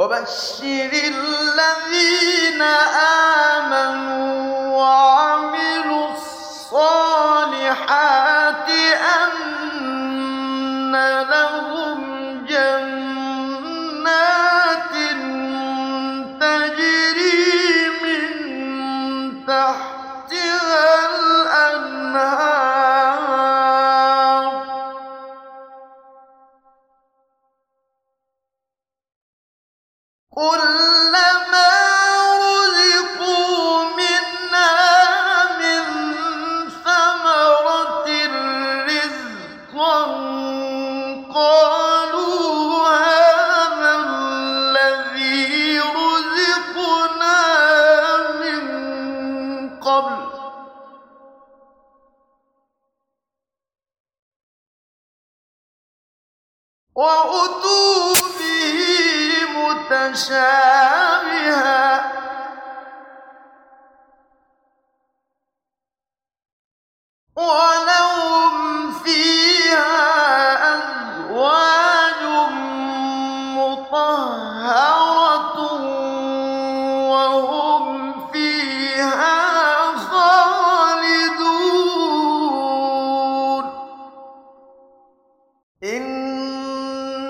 وبشر الذين آمنوا وعملوا الصالحات أن لهم وأتوا به متشابها. وأتوا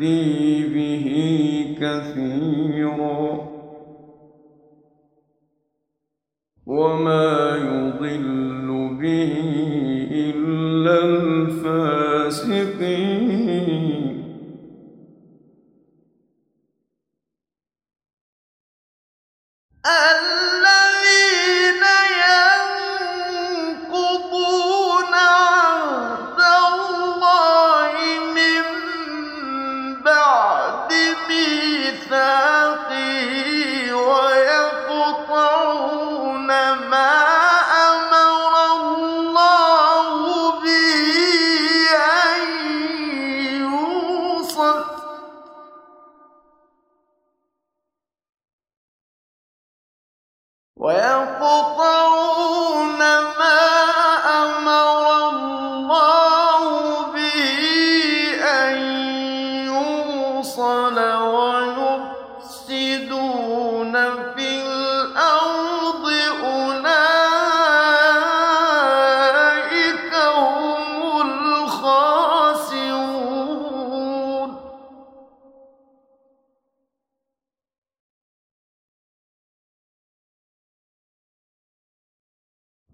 يهدي به كثيرا. ميثاقه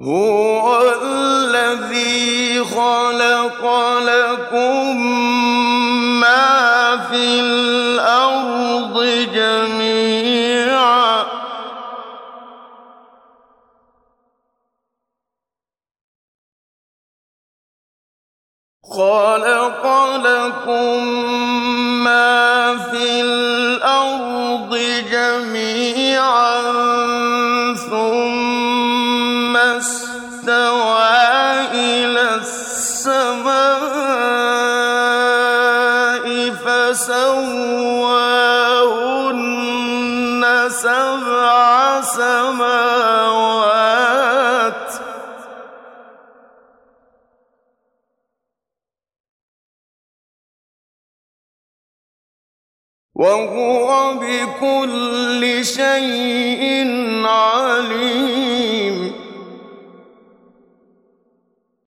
هو الذي خلق لكم ما في الأرض جميعا. جميعا. وهو بكل شيء عليم.